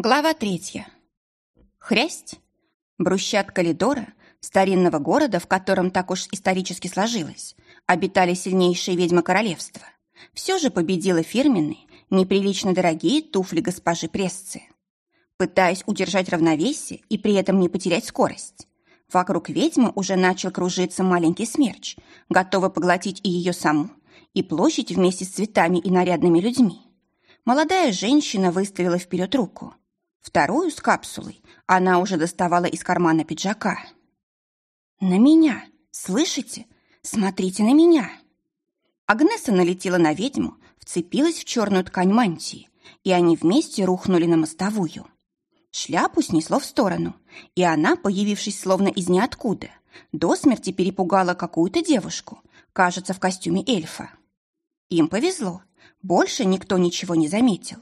Глава третья. Хрясть. Брусчатка Лидора, старинного города, в котором так уж исторически сложилось, обитали сильнейшие ведьмы королевства. Все же победила фирменные, неприлично дорогие туфли госпожи Прессы. Пытаясь удержать равновесие и при этом не потерять скорость, вокруг ведьмы уже начал кружиться маленький смерч, готовый поглотить и ее саму, и площадь вместе с цветами и нарядными людьми. Молодая женщина выставила вперед руку – Вторую с капсулой она уже доставала из кармана пиджака. «На меня! Слышите? Смотрите на меня!» Агнеса налетела на ведьму, вцепилась в черную ткань мантии, и они вместе рухнули на мостовую. Шляпу снесло в сторону, и она, появившись словно из ниоткуда, до смерти перепугала какую-то девушку, кажется, в костюме эльфа. Им повезло, больше никто ничего не заметил.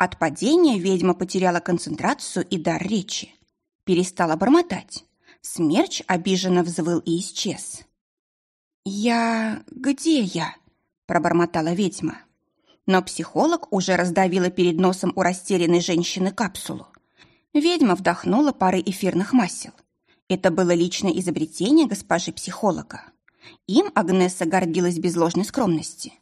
От падения ведьма потеряла концентрацию и дар речи. Перестала бормотать. Смерч обиженно взвыл и исчез. «Я... где я?» – пробормотала ведьма. Но психолог уже раздавила перед носом у растерянной женщины капсулу. Ведьма вдохнула пары эфирных масел. Это было личное изобретение госпожи психолога. Им Агнеса гордилась без ложной скромности.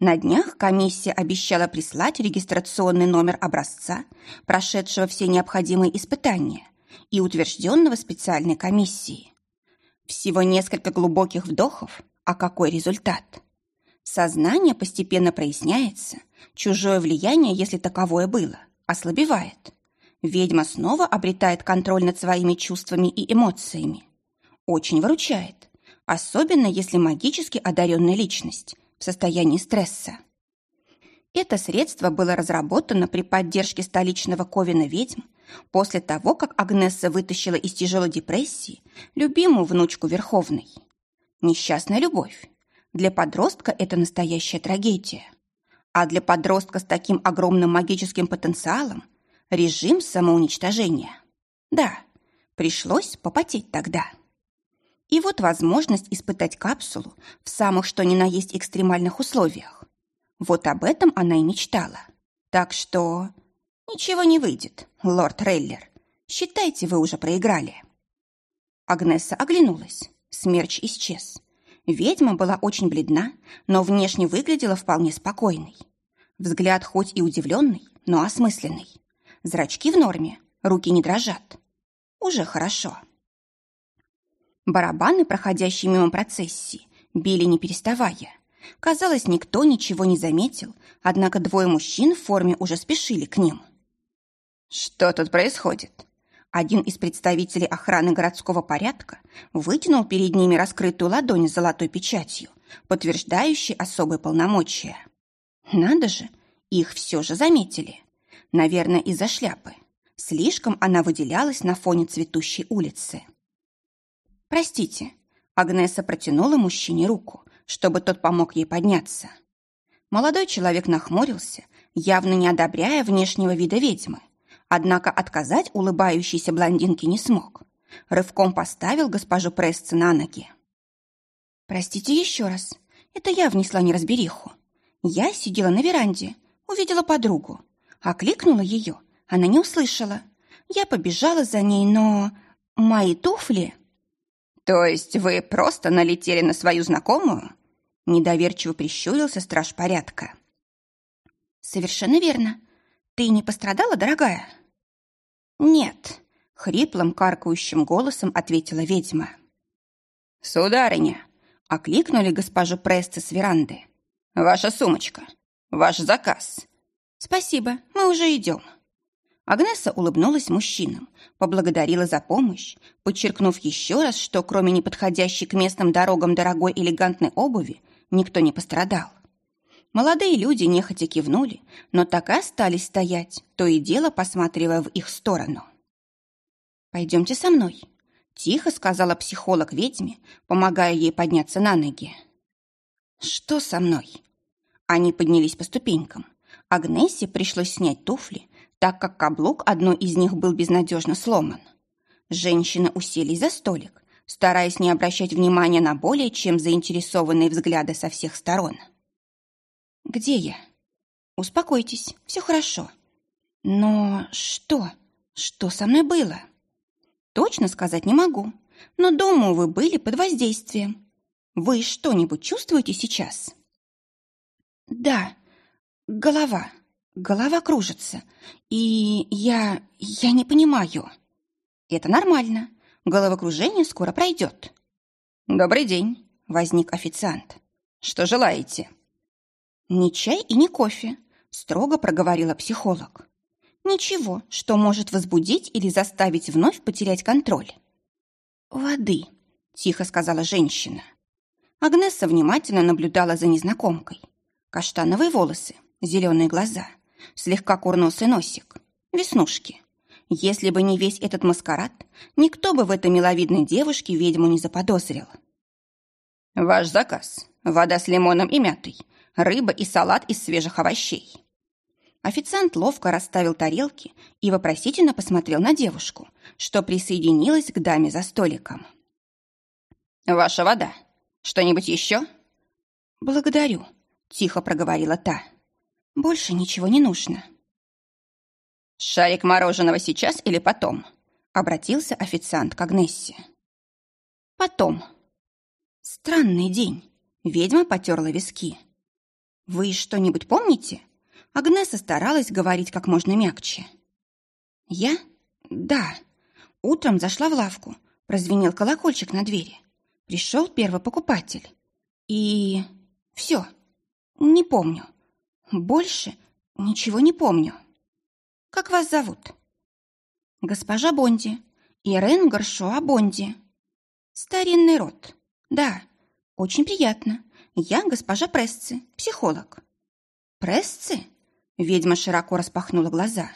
На днях комиссия обещала прислать регистрационный номер образца, прошедшего все необходимые испытания и утвержденного специальной комиссией. Всего несколько глубоких вдохов, а какой результат? Сознание постепенно проясняется, чужое влияние, если таковое было, ослабевает. Ведьма снова обретает контроль над своими чувствами и эмоциями. Очень выручает, особенно если магически одаренная личность в состоянии стресса. Это средство было разработано при поддержке столичного Ковина ведьм после того, как Агнесса вытащила из тяжелой депрессии любимую внучку Верховной. Несчастная любовь. Для подростка это настоящая трагедия. А для подростка с таким огромным магическим потенциалом – режим самоуничтожения. Да, пришлось попотеть тогда. И вот возможность испытать капсулу в самых что ни на есть экстремальных условиях. Вот об этом она и мечтала. Так что ничего не выйдет, лорд Рейлер. Считайте, вы уже проиграли. Агнеса оглянулась. Смерч исчез. Ведьма была очень бледна, но внешне выглядела вполне спокойной. Взгляд хоть и удивленный, но осмысленный. Зрачки в норме, руки не дрожат. Уже хорошо. Барабаны, проходящие мимо процессии, били не переставая. Казалось, никто ничего не заметил, однако двое мужчин в форме уже спешили к ним. «Что тут происходит?» Один из представителей охраны городского порядка вытянул перед ними раскрытую ладонь с золотой печатью, подтверждающей особые полномочия. Надо же, их все же заметили. Наверное, из-за шляпы. Слишком она выделялась на фоне цветущей улицы. «Простите». Агнеса протянула мужчине руку, чтобы тот помог ей подняться. Молодой человек нахмурился, явно не одобряя внешнего вида ведьмы. Однако отказать улыбающейся блондинке не смог. Рывком поставил госпожу Прессы на ноги. «Простите еще раз. Это я внесла неразбериху. Я сидела на веранде, увидела подругу. Окликнула ее, она не услышала. Я побежала за ней, но... Мои туфли...» «То есть вы просто налетели на свою знакомую?» Недоверчиво прищурился страж порядка. «Совершенно верно. Ты не пострадала, дорогая?» «Нет», — хриплым, каркающим голосом ответила ведьма. «Сударыня!» — окликнули госпожу Престы с веранды. «Ваша сумочка, ваш заказ». «Спасибо, мы уже идем». Агнеса улыбнулась мужчинам, поблагодарила за помощь, подчеркнув еще раз, что кроме неподходящей к местным дорогам дорогой элегантной обуви никто не пострадал. Молодые люди нехотя кивнули, но так и остались стоять, то и дело посматривая в их сторону. «Пойдемте со мной», — тихо сказала психолог ведьме, помогая ей подняться на ноги. «Что со мной?» Они поднялись по ступенькам. Агнессе пришлось снять туфли, так как каблук одной из них был безнадежно сломан. Женщины уселись за столик, стараясь не обращать внимания на более чем заинтересованные взгляды со всех сторон. «Где я?» «Успокойтесь, все хорошо». Но что? Что со мной было? Точно сказать не могу, но думаю, вы были под воздействием. Вы что-нибудь чувствуете сейчас? Да, голова. Голова кружится. И я... я не понимаю. Это нормально. Головокружение скоро пройдет. Добрый день, возник официант. Что желаете? Не чай и не кофе, строго проговорила психолог. Ничего, что может возбудить или заставить вновь потерять контроль. «Воды», — тихо сказала женщина. Агнесса внимательно наблюдала за незнакомкой. Каштановые волосы, зеленые глаза, слегка курносый носик, веснушки. Если бы не весь этот маскарад, никто бы в этой миловидной девушке ведьму не заподозрил. «Ваш заказ. Вода с лимоном и мятой, рыба и салат из свежих овощей». Официант ловко расставил тарелки и вопросительно посмотрел на девушку, что присоединилась к даме за столиком. «Ваша вода. Что-нибудь еще?» «Благодарю», — тихо проговорила та. «Больше ничего не нужно». «Шарик мороженого сейчас или потом?» — обратился официант к Агнессе. «Потом». «Странный день», — ведьма потерла виски. «Вы что-нибудь помните?» Агнеса старалась говорить как можно мягче. «Я? Да. Утром зашла в лавку. Прозвенел колокольчик на двери. Пришел первый покупатель. И... все. Не помню. Больше ничего не помню. Как вас зовут?» «Госпожа Бонди. Ирен Горшоа Бонди. Старинный род. Да, очень приятно. Я госпожа Прессы, психолог». «Прессы?» Ведьма широко распахнула глаза.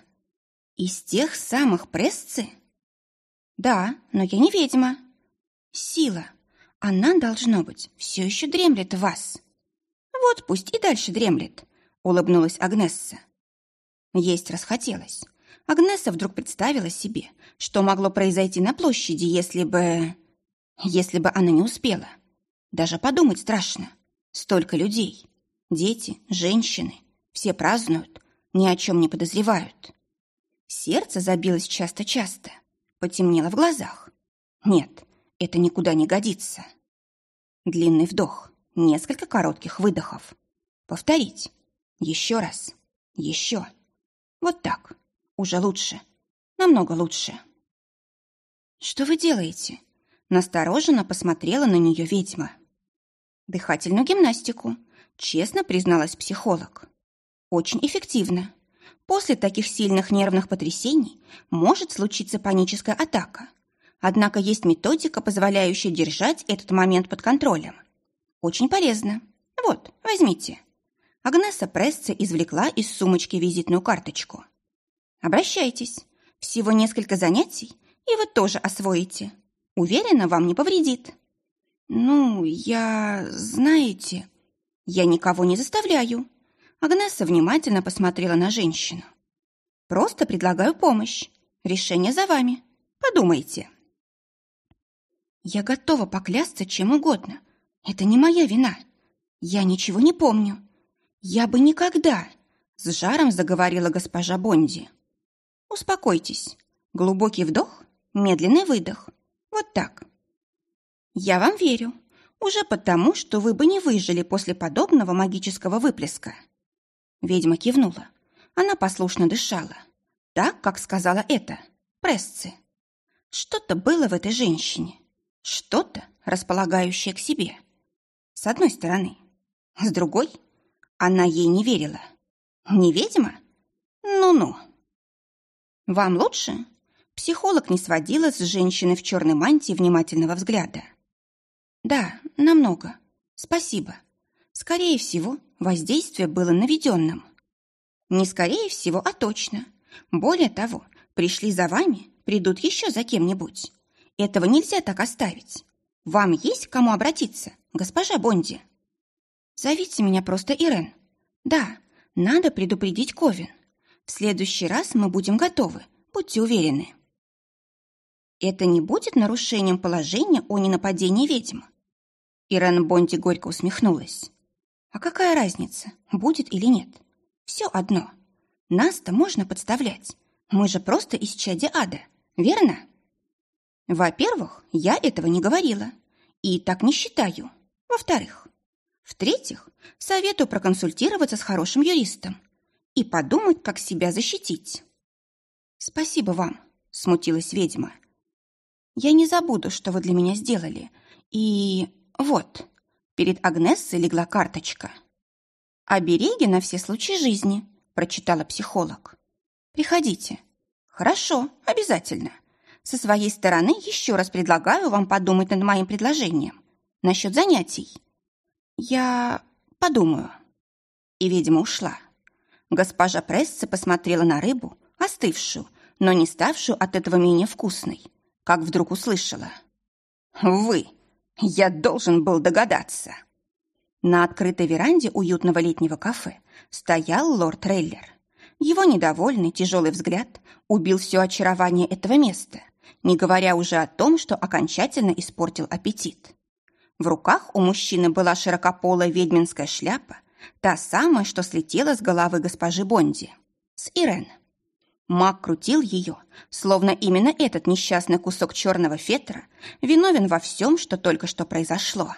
«Из тех самых прессы?» «Да, но я не ведьма». «Сила. Она, должно быть, все еще дремлет в вас». «Вот пусть и дальше дремлет», — улыбнулась Агнесса. Есть расхотелось. Агнесса вдруг представила себе, что могло произойти на площади, если бы... Если бы она не успела. Даже подумать страшно. Столько людей. Дети, женщины, все празднуют, ни о чем не подозревают. Сердце забилось часто-часто, потемнело в глазах. Нет, это никуда не годится. Длинный вдох, несколько коротких выдохов. Повторить. Еще раз. Еще. Вот так. Уже лучше. Намного лучше. «Что вы делаете?» Настороженно посмотрела на нее ведьма. «Дыхательную гимнастику», честно призналась психолог. Очень эффективно. После таких сильных нервных потрясений может случиться паническая атака. Однако есть методика, позволяющая держать этот момент под контролем. Очень полезно. Вот, возьмите. Агнеса Прессе извлекла из сумочки визитную карточку. Обращайтесь. Всего несколько занятий, и вы тоже освоите. Уверена, вам не повредит. Ну, я... знаете... Я никого не заставляю. Агнесса внимательно посмотрела на женщину. «Просто предлагаю помощь. Решение за вами. Подумайте». «Я готова поклясться чем угодно. Это не моя вина. Я ничего не помню. Я бы никогда...» С жаром заговорила госпожа Бонди. «Успокойтесь. Глубокий вдох, медленный выдох. Вот так. Я вам верю. Уже потому, что вы бы не выжили после подобного магического выплеска. Ведьма кивнула. Она послушно дышала. Так, как сказала это, Прессы. Что-то было в этой женщине. Что-то, располагающее к себе. С одной стороны. С другой, она ей не верила. Не ведьма? Ну-ну. Вам лучше? Психолог не сводила с женщины в черной мантии внимательного взгляда. Да, намного. Спасибо. Скорее всего, воздействие было наведенным. Не скорее всего, а точно. Более того, пришли за вами, придут еще за кем-нибудь. Этого нельзя так оставить. Вам есть к кому обратиться, госпожа Бонди? Зовите меня просто Ирен. Да, надо предупредить Ковин. В следующий раз мы будем готовы, будьте уверены. Это не будет нарушением положения о ненападении ведьм? Ирен Бонди горько усмехнулась. А какая разница, будет или нет? Все одно. Нас-то можно подставлять. Мы же просто из чади ада, верно? Во-первых, я этого не говорила. И так не считаю. Во-вторых, в-третьих, советую проконсультироваться с хорошим юристом и подумать, как себя защитить. Спасибо вам, смутилась ведьма. Я не забуду, что вы для меня сделали. И вот, перед Агнессой легла карточка. «Обереги на все случаи жизни», – прочитала психолог. «Приходите». «Хорошо, обязательно. Со своей стороны еще раз предлагаю вам подумать над моим предложением. Насчет занятий. Я подумаю». И ведьма ушла. Госпожа Пресса посмотрела на рыбу, остывшую, но не ставшую от этого менее вкусной, как вдруг услышала. «Вы! Я должен был догадаться!» На открытой веранде уютного летнего кафе стоял лорд Рейлер. Его недовольный тяжелый взгляд убил все очарование этого места, не говоря уже о том, что окончательно испортил аппетит. В руках у мужчины была широкополая ведьминская шляпа, та самая, что слетела с головы госпожи Бонди, с Ирен. Маг крутил ее, словно именно этот несчастный кусок черного фетра виновен во всем, что только что произошло.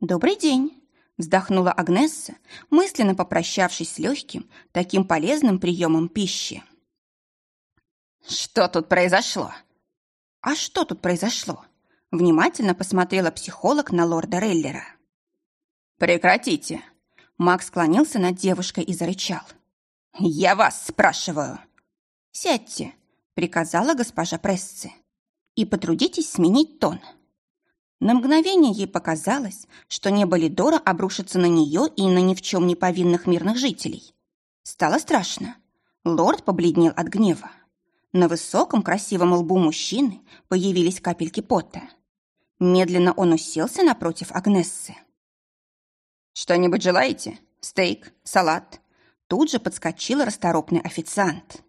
«Добрый день!» – вздохнула Агнесса, мысленно попрощавшись с легким, таким полезным приемом пищи. «Что тут произошло?» «А что тут произошло?» – внимательно посмотрела психолог на лорда Реллера. «Прекратите!» Макс склонился над девушкой и зарычал. «Я вас спрашиваю!» «Сядьте!» – приказала госпожа Прессы. «И потрудитесь сменить тон». На мгновение ей показалось, что небо Лидора обрушится на нее и на ни в чем не повинных мирных жителей. Стало страшно. Лорд побледнел от гнева. На высоком красивом лбу мужчины появились капельки пота. Медленно он уселся напротив Агнессы. «Что-нибудь желаете? Стейк? Салат?» Тут же подскочил расторопный официант.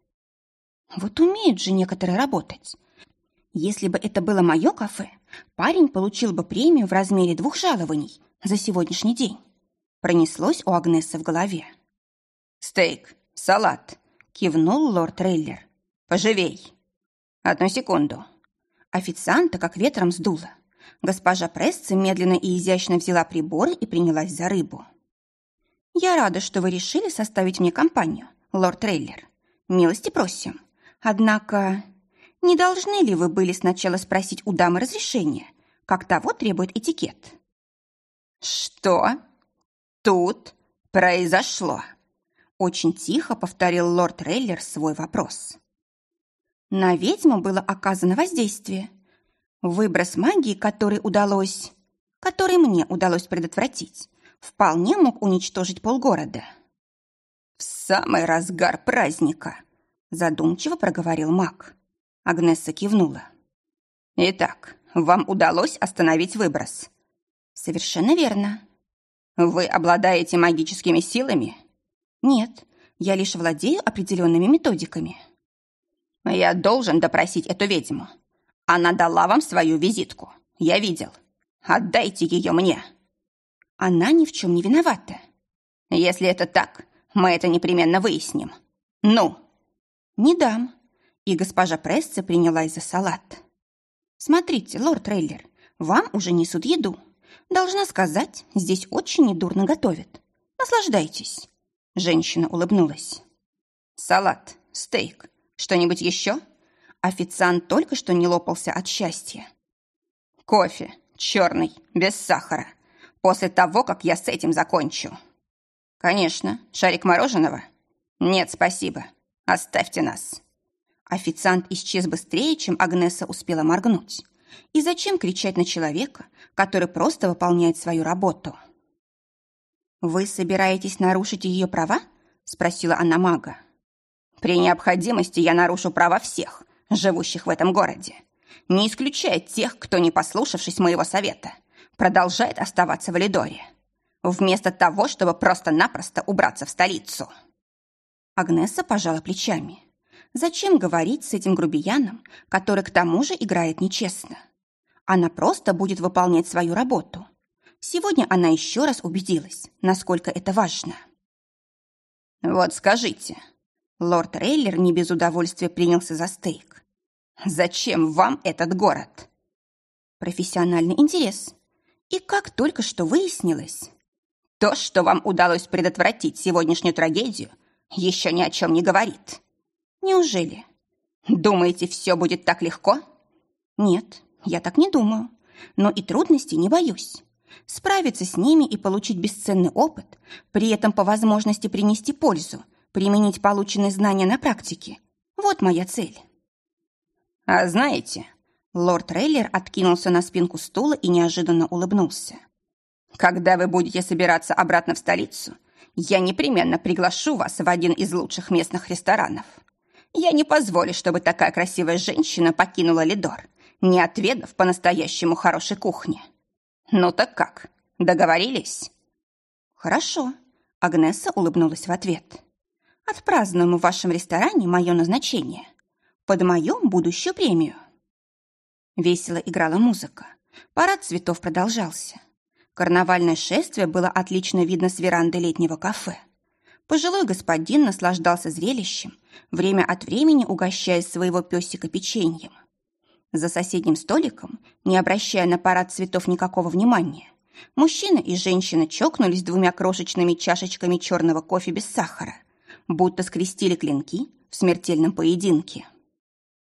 Вот умеют же некоторые работать. Если бы это было мое кафе, парень получил бы премию в размере двух жалований за сегодняшний день. Пронеслось у Агнесы в голове. «Стейк, салат», — кивнул лорд Рейлер. «Поживей». «Одну секунду». Официанта как ветром сдуло. Госпожа Пресса медленно и изящно взяла приборы и принялась за рыбу. «Я рада, что вы решили составить мне компанию, лорд Трейлер. Милости просим. Однако, не должны ли вы были сначала спросить у дамы разрешения, как того требует этикет?» «Что тут произошло?» Очень тихо повторил лорд Трейлер свой вопрос. На ведьму было оказано воздействие. Выброс магии, который удалось... который мне удалось предотвратить, вполне мог уничтожить полгорода. «В самый разгар праздника», — задумчиво проговорил маг. Агнесса кивнула. «Итак, вам удалось остановить выброс?» «Совершенно верно». «Вы обладаете магическими силами?» «Нет, я лишь владею определенными методиками». «Я должен допросить эту ведьму. Она дала вам свою визитку. Я видел. Отдайте ее мне». Она ни в чем не виновата. Если это так, мы это непременно выясним. Ну? Не дам. И госпожа Пресса принялась за салат. Смотрите, лорд Трейлер, вам уже несут еду. Должна сказать, здесь очень недурно готовят. Наслаждайтесь. Женщина улыбнулась. Салат, стейк, что-нибудь еще? Официант только что не лопался от счастья. Кофе, черный, без сахара после того, как я с этим закончу. Конечно, шарик мороженого? Нет, спасибо. Оставьте нас. Официант исчез быстрее, чем Агнеса успела моргнуть. И зачем кричать на человека, который просто выполняет свою работу? «Вы собираетесь нарушить ее права?» – спросила она мага. «При необходимости я нарушу права всех, живущих в этом городе, не исключая тех, кто, не послушавшись моего совета, продолжает оставаться в Лидоре, вместо того, чтобы просто-напросто убраться в столицу. Агнеса пожала плечами. Зачем говорить с этим грубияном, который к тому же играет нечестно? Она просто будет выполнять свою работу. Сегодня она еще раз убедилась, насколько это важно. Вот скажите, лорд Рейлер не без удовольствия принялся за стейк. Зачем вам этот город? Профессиональный интерес. И как только что выяснилось, то, что вам удалось предотвратить сегодняшнюю трагедию, еще ни о чем не говорит. Неужели? Думаете, все будет так легко? Нет, я так не думаю. Но и трудностей не боюсь. Справиться с ними и получить бесценный опыт, при этом по возможности принести пользу, применить полученные знания на практике. Вот моя цель. А знаете, лорд Рейлер откинулся на спинку стула и неожиданно улыбнулся. Когда вы будете собираться обратно в столицу, я непременно приглашу вас в один из лучших местных ресторанов. Я не позволю, чтобы такая красивая женщина покинула Лидор, не отведав по-настоящему хорошей кухни. Ну так как, договорились? Хорошо, Агнеса улыбнулась в ответ. Отпразднуем в вашем ресторане мое назначение. Под мою будущую премию. Весело играла музыка. Парад цветов продолжался. Карнавальное шествие было отлично видно с веранды летнего кафе. Пожилой господин наслаждался зрелищем, время от времени угощая своего песика печеньем. За соседним столиком, не обращая на парад цветов никакого внимания, мужчина и женщина чокнулись двумя крошечными чашечками черного кофе без сахара, будто скрестили клинки в смертельном поединке.